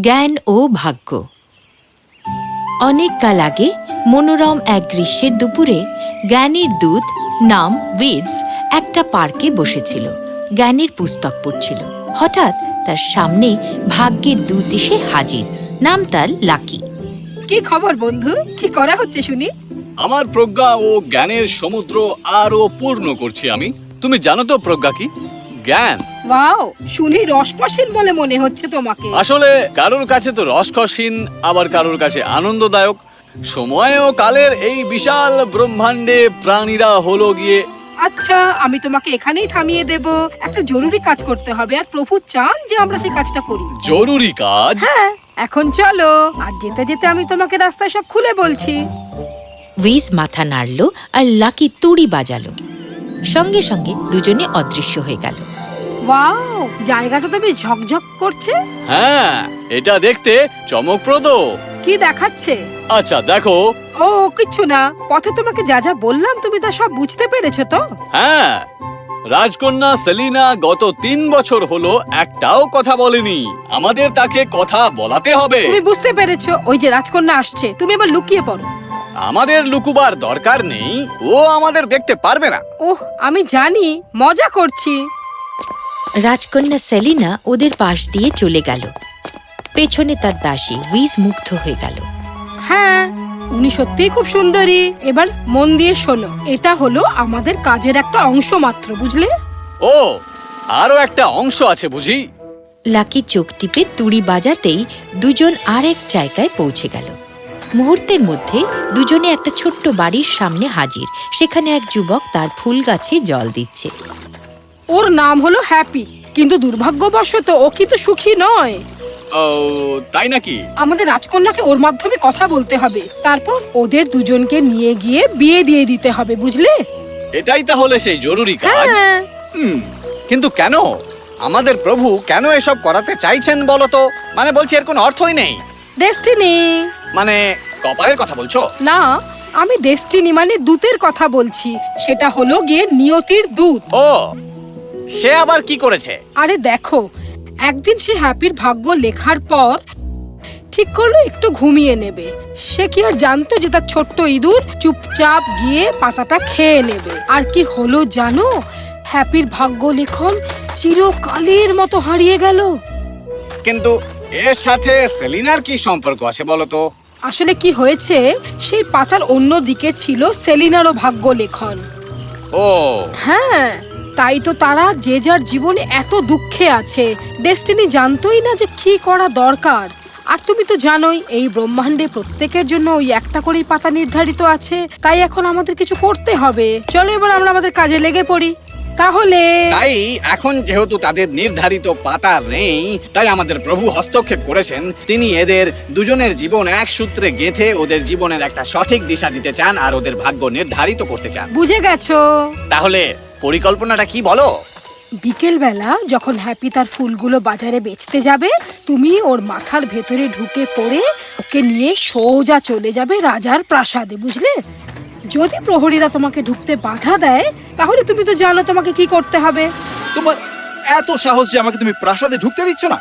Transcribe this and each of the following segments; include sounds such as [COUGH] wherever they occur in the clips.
জ্ঞান ও ভাগ্য। অনেক কাল আগে মনোরম এক গ্রীষ্মের দুপুরে জ্ঞানীর দূত নাম উইডস একটা পার্কে বসেছিল। জ্ঞানের পুস্তক পড়ছিল। হঠাৎ তার সামনে ভাগ্যের দূত এসে হাজির। নাম তার লাকি। কি খবর বন্ধু? কি করা হচ্ছে শুনি? আমার প্রজ্ঞা ও জ্ঞানের সমুদ্র আরও পূর্ণ করছি আমি। তুমি জানো তো প্রজ্ঞা কি? জ্ঞান। ওয়াও শুনি রসকসীন বলে মনে হচ্ছে তোমাকে। আসলে কারোর কাছে তো রসকসীন আবার কারোর কাছে আনন্দদায়ক। সময় ও কালের এই বিশাল ব্রহ্মাণ্ডে প্রাণীরা হলো গিয়ে আচ্ছা আমি তোমাকে এখানেই থামিয়ে দেব। একটা জরুরি কাজ করতে হবে আর প্রভু চান যে আমরা সেই কাজটা করি। জরুরি কাজ? হ্যাঁ এখন চলো। আর যেতে যেতে আমি তোমাকে রাস্তায় সব খুলে বলছি। উইজ মাথা নাড়ল আর লাকি তুড়ি বাজালো। সঙ্গে সঙ্গে দুজনে অদৃশ্য হয়ে গেল। ওয়াও জায়গাটা তো বেশ ঝকঝক করছে। হ্যাঁ এটা দেখতে চমকপ্রদ। কি দেখাচ্ছে? আচ্ছা দেখো। ও কিচ্ছু না। পথে তোমাকে যা যা বললাম তুমি তা সব বুঝতে পেরেছ তো? হ্যাঁ রাজকন্যা সেলিনা গত তিন বছর হলো একটাও কথা বলেনি। আমাদের তাকে কথা বলাতে হবে। তুমি বুঝতে পেরেছ ওই যে রাজকন্যা আসছে। তুমি এবার লুকিয়ে পড়ো। আমাদের লুকুবার দরকার নেই ও আমাদের দেখতে পারবে না। ওহ আমি জানি মজা করছি। রাজকন্যা সেলিনা ওদের পাশ দিয়ে চলে গেল। পেছনে তার দাসী উইজ মুগ্ধ হয়ে গেল। হ্যাঁ উনি সত্যিই খুব সুন্দরী। এবার মন দিয়ে শোনো এটা হলো আমাদের কাজের একটা অংশ মাত্র বুঝলে? ও আরও একটা অংশ আছে বুঝি? লাকি চোখ টিপে তুড়ি বাজাতেই দুজন আরেক জায়গায় পৌঁছে গেল। মুহূর্তের মধ্যে দুজনে একটা ছোট্ট বাড়ির সামনে হাজির। সেখানে এক যুবক তার ফুল গাছে জল দিচ্ছে। ওর নাম হলো হ্যাপি কিন্তু দুর্ভাগ্যবশত ও কিন্তু সুখী নয়। ও তাই নাকি? আমাদের রাজকন্যাকে ওর মাধ্যমে কথা বলতে হবে। তারপর ওদের দুজনকে নিয়ে গিয়ে বিয়ে দিয়ে দিতে হবে বুঝলে? এটাই তাহলে সেই জরুরি কাজ। হ্যাঁ। হুম, কিন্তু কেন? আমাদের প্রভু কেন এসব করাতে চাইছেন বলো তো? মানে বলছি এর কোনো অর্থই নেই। ডেস্টিনি মানে কপালের কথা বলছো? না আমি ডেস্টিনি মানে দূতের কথা বলছি। সেটা হলো গিয়ে নিয়তির দূত। ও সে আবার কি করেছে? আরে দেখো একদিন সে হ্যাপির ভাগ্য লেখার পর ঠিক করল একটু ঘুমিয়ে নেবে। সে কি আর জানতো যে তার ছোট্ট ইঁদুর চুপচাপ গিয়ে পাতাটা খেয়ে নেবে? আর কি হলো জানো? হ্যাপির ভাগ্য লেখন চিরকালের মতো হারিয়ে গেল। কিন্তু এর সাথে সেলিনার কি সম্পর্ক আছে বলো তো? আসলে কি হয়েছে? সেই পাতার অন্য দিকে ছিল সেলিনারও ভাগ্য লেখন। ও। হ্যাঁ তাই তো তারা যে যার জীবনে এত দুঃখে আছে ডেস্টিনি জানতোই না যে কি করা দরকার। আর তুমি তো জানোই এই ব্রহ্মাণ্ডে প্রত্যেকের জন্য ওই একটা করেই পাতা নির্ধারিত আছে তাই এখন আমাদের কিছু করতে হবে। চলো এবার আমরা আমাদের কাজে লেগে পড়ি। তাহলে? তাই এখন যেহেতু তাদের নির্ধারিত পাতা নেই তাই আমাদের প্রভু হস্তক্ষেপ করেছেন। তিনি এদের দুজনের জীবন এক সূত্রে গেঁথে ওদের জীবনের একটা সঠিক দিশা দিতে চান আর ওদের ভাগ্য নির্ধারিত করতে চান। বুঝে গেছো? তাহলে পরিকল্পনাটা কি বলো? বিকেল বেলা যখন হ্যাপি তার ফুলগুলো বাজারে বেচতে যাবে তুমি ওর মাথার ভেতরে ঢুকে পড়ে ওকে নিয়ে সোজা চলে যাবে রাজার প্রাসাদে বুঝলে? যদি প্রহরীরা তোমাকে ঢুকতে বাধা দেয় তাহলে তুমি তো জানো তোমাকে কি করতে হবে। তোমার এত সাহস যে আমাকে তুমি প্রাসাদে ঢুকতে দিচ্ছ না?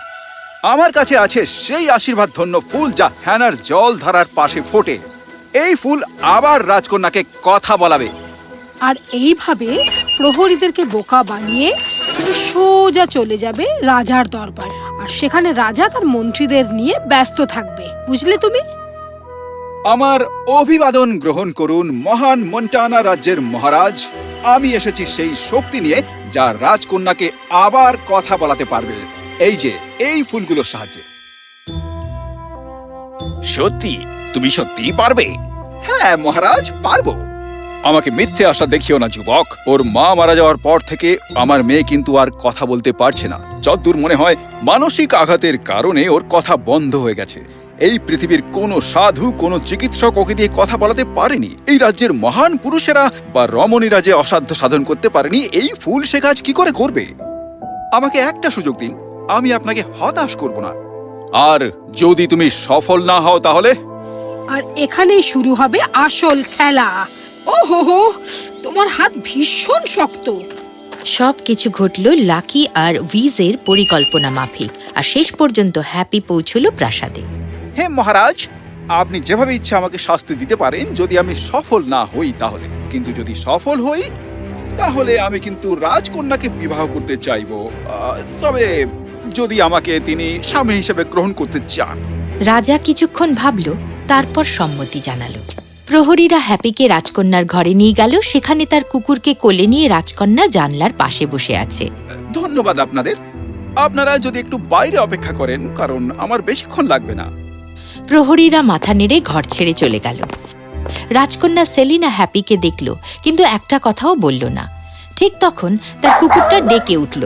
আমার কাছে আছে সেই আশীর্বাদ ধন্য ফুল যা হ্যানার জল ধারার পাশে ফোটে। এই ফুল আবার রাজকন্যাকে কথা বলাবে। আর এইভাবে প্রহরীদেরকে বোকা বানিয়ে তুমি সোজা চলে যাবে রাজার দরবার। আর সেখানে রাজা তার মন্ত্রীদের নিয়ে ব্যস্ত থাকবে বুঝলে তুমি? আমার অভিবাদন গ্রহণ করুন মহান মন্টানা রাজ্যের মহারাজ। আমি এসেছি সেই শক্তি নিয়ে যা রাজকন্যাকে আবার কথা বলাতে পারবে। এই যে এই ফুলগুলোর সাহায্যে। সত্যি? তুমি সত্যিই পারবে? হ্যাঁ মহারাজ পারব। আমাকে মিথ্যে আশা দেখিও না যুবক। ওর মা মারা যাওয়ার পর থেকে আমার মেয়ে কিন্তু আর কথা বলতে পারছে না। যতদূর মনে হয় মানসিক আঘাতের কারণে ওর কথা বন্ধ হয়ে গেছে। এই পৃথিবীর কোনো সাধু কোনো চিকিৎসক ওকে দিয়ে কথা বলাতে পারেনি। এই রাজ্যের মহান পুরুষেরা বা রমণীরা যে অসাধ্য সাধন করতে পারেনি এই ফুল সে কাজ কি করে করবে? আমাকে একটা সুযোগ দিন আমি আপনাকে হতাশ করব না। আর যদি তুমি সফল না হও তাহলে? আর এখানেই শুরু হবে আসল খেলা। ও হো হো তোমার হাত ভীষণ শক্ত। সব কিছু ঘটল লাকি আর উইজের পরিকল্পনা মাফিক আর শেষ পর্যন্ত হ্যাপি পৌঁছল প্রাসাদে। হে মহারাজ আপনি যেভাবে ইচ্ছা আমাকে শাস্তি দিতে পারেন যদি আমি সফল না হই তাহলে। কিন্তু যদি সফল হই তাহলে আমি কিন্তু রাজকন্যাকে বিবাহ করতে চাইব। তবে যদি আমাকে তিনি স্বামী হিসেবে গ্রহণ করতে চান। রাজা কিছুক্ষণ ভাবল তারপর সম্মতি জানালো। প্রহরীরা হ্যাপিকে রাজকন্যার ঘরে নিয়ে গেল সেখানে তার কুকুরকে কোলে নিয়ে রাজকন্যা জানলার পাশে বসে আছে। ধন্যবাদ আপনাদের। আপনারা যদি একটু বাইরে অপেক্ষা করেন কারণ আমার বেশিক্ষণ লাগবে না। প্রহরীরা মাথা নেড়ে ঘর ছেড়ে চলে গেল। রাজকন্যা সেলিনা হ্যাপিকে দেখল কিন্তু একটা কথাও বলল না। ঠিক তখন তার কুকুরটা ডেকে উঠল।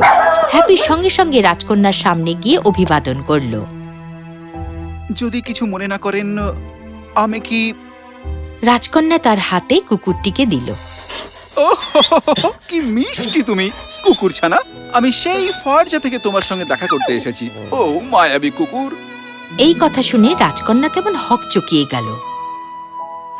হ্যাপি সঙ্গে সঙ্গে রাজকন্যার সামনে গিয়ে অভিবাদন করল। যদি কিছু মনে না করেন আমি কি রাজকন্যা তার হাতে কুকুরটিকে দিল। কি মিষ্টি তুমি কুকুর ছানা আমি সেই ফারজা থেকে তোমার সঙ্গে দেখা করতে এসেছি। ও মায়াবী কুকুর। এই কথা শুনে রাজকন্যা কেমন হক চকিয়ে গেল।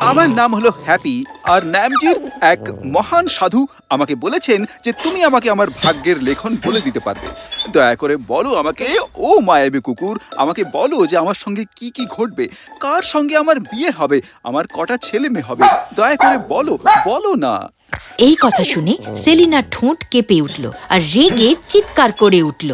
আমার নাম হলো হ্যাপি আর ন্যামজির এক মহান সাধু আমাকে বলেছেন যে তুমি আমাকে আমার ভাগ্যের লেখন বলে দিতে পারবে। দয়া করে বলো আমাকে ও মায়াবী কুকুর আমাকে বলো যে আমার সঙ্গে কি কি ঘটবে কার সঙ্গে আমার বিয়ে হবে আমার কটা ছেলে মেয়ে হবে। দয়া করে বলো বলো না। এই কথা শুনে সেলিনার ঠোঁট কেঁপে উঠল আর রেগে চিৎকার করে উঠল।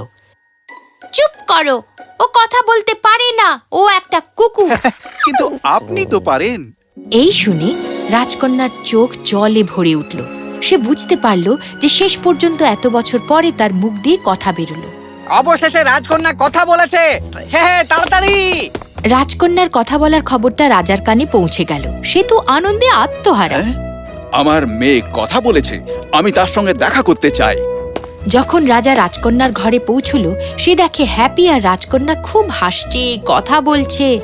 চুপ করো ও কথা বলতে পারে না। ও একটা কুকুর। [LAUGHS] কিন্তু আপনি তো পারেন। এই শুনে রাজকন্যার চোখ জলে ভরে উঠল। সে বুঝতে পারল যে শেষ পর্যন্ত এত বছর পরে তার মুখ দিয়ে কথা বেরোলো। অবশেষে রাজকন্যা কথা বলেছে। হে হে তাড়াতাড়ি! রাজকন্যার কথা বলার খবরটা রাজার কানে পৌঁছে গেল। সে তো আনন্দে আত্মহারা। হ্যাঁ? আমার মেয়ে কথা বলেছে। আমি তার সঙ্গে দেখা করতে চাই। যখন রাজা রাজকন্যার ঘরে পৌঁছল, সে দেখে হ্যাপি আর রাজকন্যা খুব হাসছে, কথা বলছে।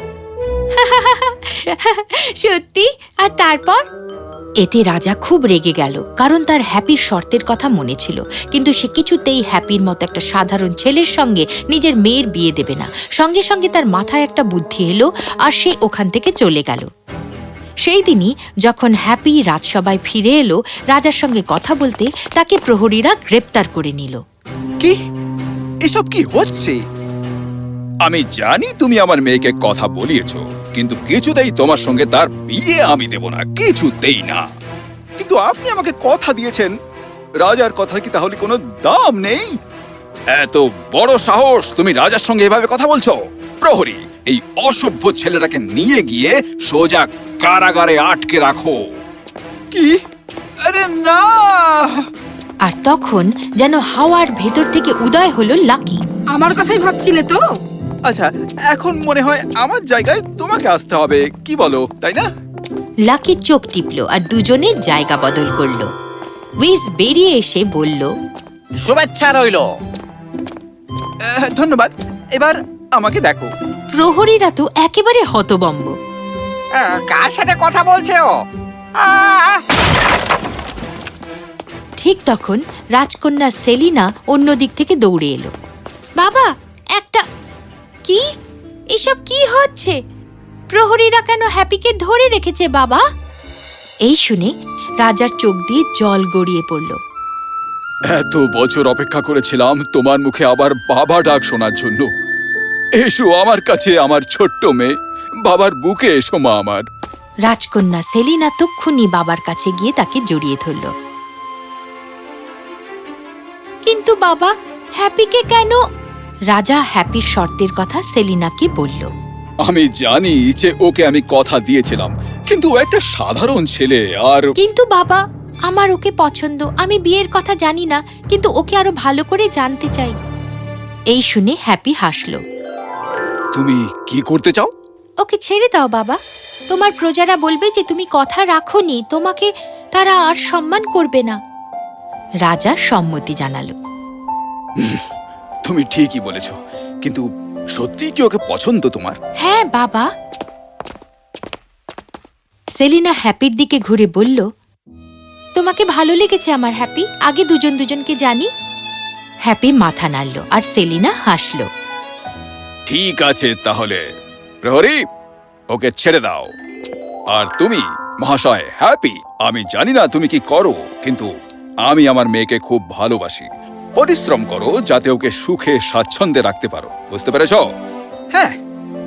[LAUGHS] সত্যি? আর তারপর? এতে রাজা খুব রেগে গেল, কারণ তার হ্যাপির শর্তের কথা মনে ছিল। কিন্তু সে কিছুতেই হ্যাপির মতো একটা সাধারণ ছেলের সঙ্গে নিজের মেয়ের বিয়ে দেবে না। সঙ্গে সঙ্গে তার মাথায় একটা বুদ্ধি এলো আর সে ওখান থেকে চলে গেল। সেই দিনই যখন হ্যাপি রাজসভায় ফিরে এলো, রাজার সঙ্গে কথা বলতে তাকে প্রহরীরা গ্রেপ্তার করে নিল। কি? এসব কি হচ্ছে? আমি জানি তুমি আমার মেয়েকে কথা বলিয়েছ, কিন্তু কিছুতেই তোমার সঙ্গে তার বিয়ে আমি দেব না, কিছুতেই না। কিন্তু আপনি আমাকে কথা দিয়েছেন। রাজার কথার কি তাহলে কোনো দাম নেই? এত বড় সাহস তুমি রাজার সঙ্গে এভাবে কথা বলছো? প্রহরী এই অসভ্য ছেলেটাকে নিয়ে গিয়ে সোজা কারাগারে আটকে রাখো। কি? আরে না। আর তখন যেন হাওয়ার ভেতর থেকে উদয় হলো লাকি। আমার কথাই ভাবছিলে তো? আচ্ছা এখন মনে হয় আমার জায়গায় তোমাকে আসতে হবে। কি বলো তাই না? লাকি চোখ টিপল আর দুজনে জায়গা বদল করল। উইজ বেরিয়ে এসে বলল শুভেচ্ছা রইল। ধন্যবাদ। এবার আমাকে দেখো। প্রহরীরা তো একেবারে হতবম্ব। কার সাথে কথা বলছে ও? ঠিক তখন রাজকন্যা সেলিনা অন্য দিক থেকে দৌড়ে এলো। বাবা একটা কি? এসব কি হচ্ছে? প্রহরীরা কেন হ্যাপিকে ধরে রেখেছে বাবা? এই শুনে রাজার চোখ দিয়ে জল গড়িয়ে পড়ল। এত বছর অপেক্ষা করেছিলাম তোমার মুখে আবার বাবা ডাক শোনার জন্য। এসো আমার কাছে আমার ছোট্ট মেয়ে। বাবার বুকে এসো মা আমার। রাজকন্যা সেলিনা তক্ষুনি বাবার কাছে গিয়ে তাকে জড়িয়ে ধরল। কিন্তু বাবা হ্যাপিকে কেন? রাজা হ্যাপির শর্তের কথা সেলিনাকে বলল। আমি জানি যে ওকে আমি কথা দিয়েছিলাম কিন্তু ও একটা সাধারণ ছেলে আর কিন্তু বাবা আমার ওকে পছন্দ আমি বিয়ের কথা জানি না কিন্তু ওকে আরও ভালো করে জানতে চাই। এই শুনে হ্যাপি হাসল। তুমি কি করতে চাও? ওকে ছেড়ে দাও বাবা। তোমার প্রজারা বলবে যে তুমি কথা রাখোনি তোমাকে তারা আর সম্মান করবে না। রাজা সম্মতি জানালো। তুমি ঠিকই বলেছ কিন্তু সত্যি কি ওকে পছন্দ তোমার? হ্যাঁ বাবা। সেলিনা হ্যাপির দিকে ঘুরে বলল তোমাকে ভালো লেগেছে আমার হ্যাপি আগে দুজন দুজনকে জানি? হ্যাপি মাথা নাড়ল আর সেলিনা হাসল। ঠিক আছে তাহলে। প্রহরী ওকে ছেড়ে দাও। আর তুমি মহাশয় হ্যাপি আমি জানি না তুমি কি করো কিন্তু আমি আমার মেয়েকে খুব ভালোবাসি। পরিশ্রম করো যাতে ওকে সুখে স্বাচ্ছন্দ্যে রাখতে পারো। বুঝতে পেরেছ? হ্যাঁ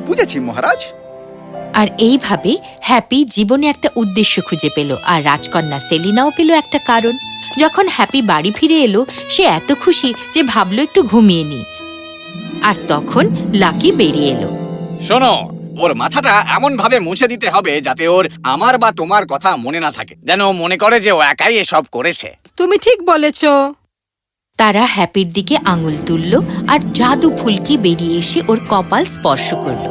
বুঝেছি মহারাজ। আর এইভাবে হ্যাপি জীবনে একটা উদ্দেশ্য খুঁজে পেল আর রাজকন্যা সেলিনাও পেল একটা কারণ। যখন হ্যাপি বাড়ি ফিরে এলো সে এত খুশি যে ভাবলো একটু ঘুমিয়ে নি আর তখন লাকি বেরিয়ে এলো। শোনো ওর মাথাটা এমন ভাবে মুছে দিতে হবে যাতে ওর আমার বা তোমার কথা মনে না থাকে। যেন ও মনে করে যে ও একাই এসব করেছে। তুমি ঠিক বলেছ। তারা হ্যাপির দিকে আঙুল তুলল আর জাদু ফুলকি বেরিয়ে এসে ওর কপাল স্পর্শ করল।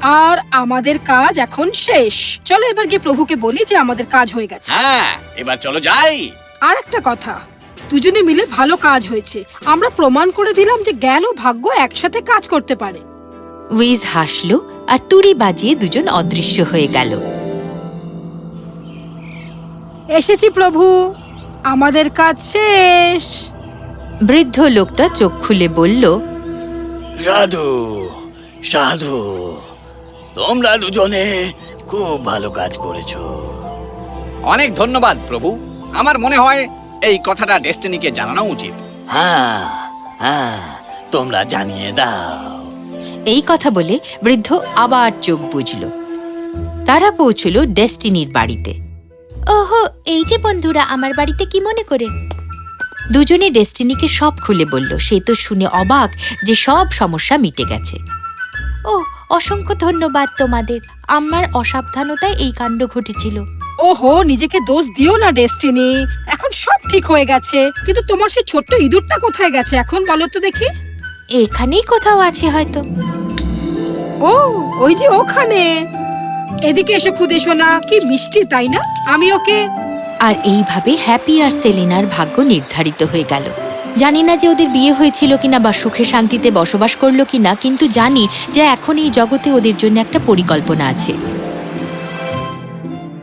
আর আমাদের কাজ এখন শেষ। চলো এবার গিয়ে প্রভুকে বলি যে আমাদের কাজ হয়ে গেছে। হ্যাঁ এবার চলো যাই। আর একটা কথা। দুজনে মিলে ভালো কাজ হয়েছে। আমরা প্রমাণ করে দিলাম যে জ্ঞান ও ভাগ্য একসাথে কাজ করতে পারে। উইজ হাসলো আর তুড়ি বাজিয়ে দুজন অদৃশ্য হয়ে গেল। এসেছি প্রভু আমাদের কাজ শেষ। বৃদ্ধ লোকটা চোখ খুলে বলল সাধু সাধু তোমরা দুজনে খুব ভালো কাজ করেছ। অনেক ধন্যবাদ প্রভু। আমার মনে হয় এই কথাটা ডেস্টিনিকে জানানো উচিত। হ্যাঁ হ্যাঁ তোমরা জানিয়ে দাও। এই কথা বলে বৃদ্ধ আবার চোখ বুঝল তারা পৌঁছল ডেস্টিনির বাড়িতে। ওহো এই যে বন্ধুরা আমার বাড়িতে কি মনে করে? দুজনে ডেস্টিনিকে সব খুলে বলল সে তো শুনে অবাক যে সব সমস্যা মিটে গেছে। ও অসংখ্য ধন্যবাদ তোমাদের। আমার অসাবধানতায় এই কাণ্ড ঘটেছিল। ওহো নিজেকে দোষ দিও না ডেস্টিনি। এখন সব ঠিক হয়ে গেছে। কিন্তু তোমার সেই ছোট্ট ইঁদুরটা কোথায় গেছে এখন বলো তো দেখি। এখানেই কোথাও আছে হয়তো। ও ওই যে ওখানে। এদিকে এসে খুদে শোনা কি মিষ্টি তাই না? আমি ওকে আর এইভাবে হ্যাপি আর সেলিনার ভাগ্য নির্ধারিত হয়ে গেল। জানি না যে ওদের বিয়ে হয়েছিল কিনা বা সুখে শান্তিতে বসবাস করল কিনা কিন্তু জানি যে এখন এই জগতে ওদের জন্য একটা পরিকল্পনা আছে।